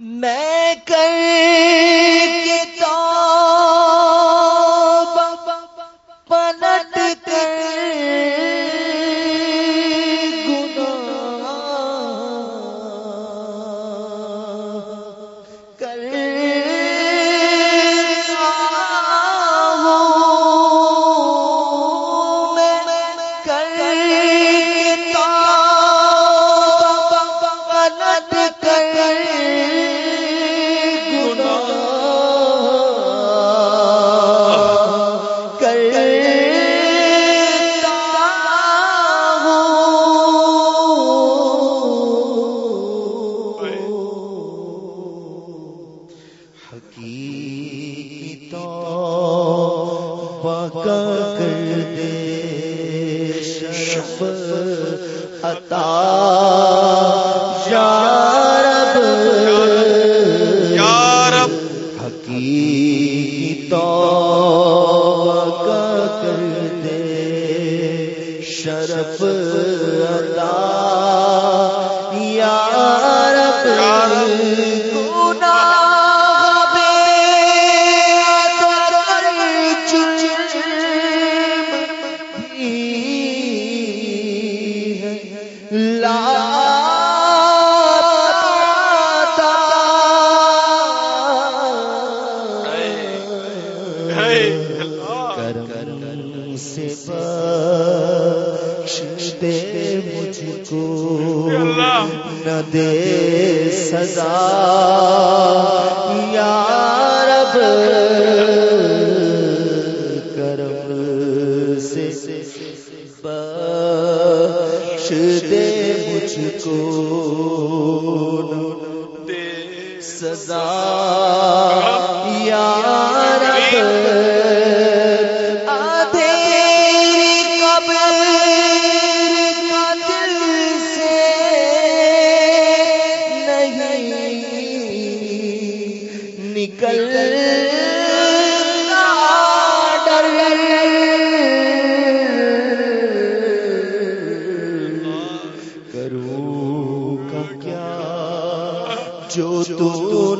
میں کر تو پکا کر دے شرف عطا یا رب یا تو پکا دے شرف ہی سے دے مجھ کو نہ دے سزا۔ یا رب کرم سے بخش دے مجھ کو دے سزا۔ یا رب جو تو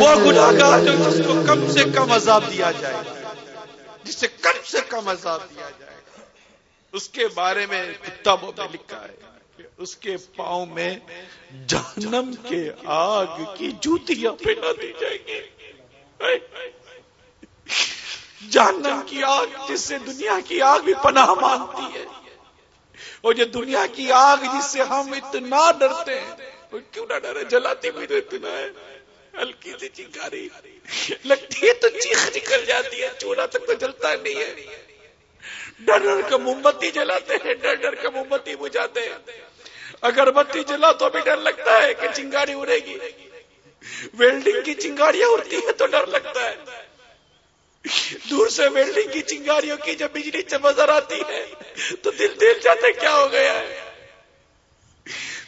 وہ گنا جو ہے اس کو کم سے کم عذاب دیا جائے گا، جسے کم سے کم عذاب دیا جائے اس کے بارے میں کتابوں میں لکھا ہے کہ اس کے پاؤں میں جہنم کے آگ کی جوتیاں پہنا دی جائیں گی۔ جہنم کی آگ جس سے دنیا کی آگ بھی پناہ مانگتی ہے، اور یہ دنیا کی آگ جس سے ہم اتنا ڈرتے ہیں۔ کیوں نہ ڈرے جلاتی بھی تو اتنا ہے؟ ہلکی سی چنگاری۔ لگتی ہے تو چیخ نکل جاتی ہے چولہا تک تو جلتا نہیں ہے۔ ڈر ڈر کا موم بتی جلاتے ہیں ڈر ڈر کا موم بتی بجھاتے ہیں۔ اگر بتی جلا تو بھی ڈر لگتا ہے کہ چنگاری اڑے گی۔ ویلڈنگ کی چنگاریاں اڑتی ہیں تو ڈر لگتا ہے۔ دور سے ویلڈنگ کی چنگاریوں کی جب بجلی چمزر آتی ہے، تو دل دل جاتے کیا ہو گیا ہے؟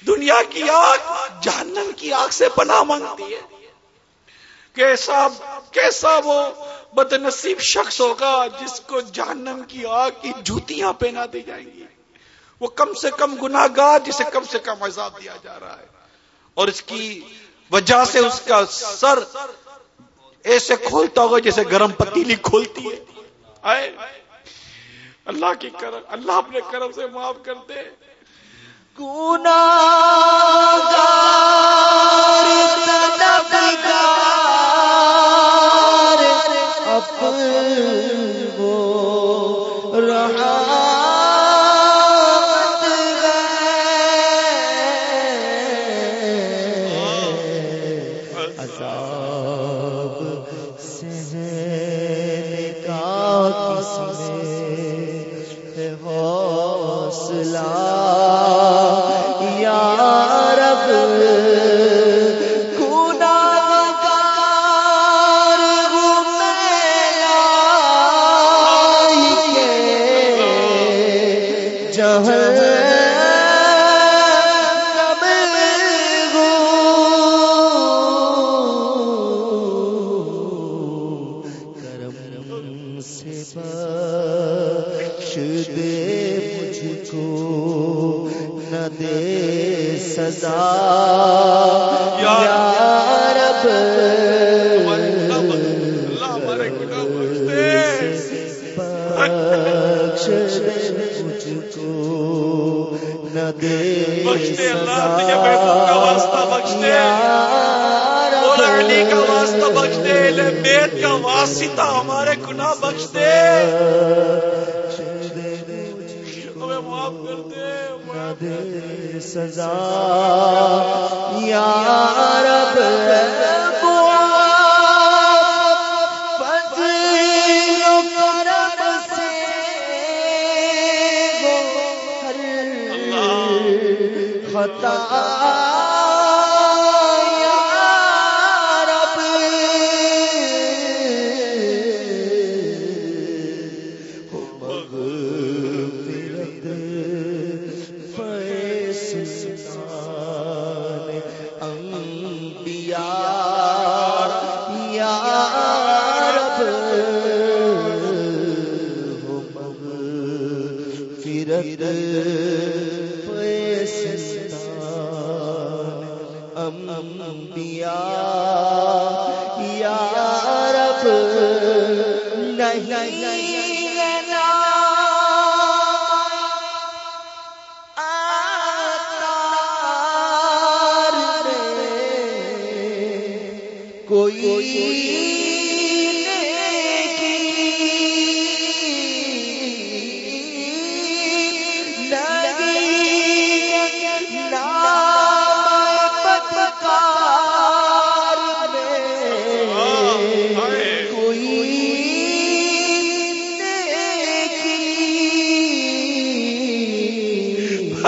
دنیا کی آگ جہنم کی آگ سے پناہ مانگتی ہے۔ کیسا کیسا وہ بد نصیب شخص ہوگا جس کو جہنم کی آگ کی جوتیاں پہنا دی جائیں گی۔ وہ کم سے کم گناہ گار جسے کم سے کم عذاب دیا جا رہا ہے۔ اور اس کی وجہ سے اس کا سر ایسے کھولتا ہوگا جیسے گرم پتیلی کھولتی ہے۔ آئے۔ اللہ کی کرم اللہ اپنے کرم سے معاف کرتے گنا تیرے کا واسطہ بخش دے بیت کا واسطہ ہمارے گناہ بخش دے ہمیں معاف کر دے۔ سزا، یا رب انبیاء یا رب نہیں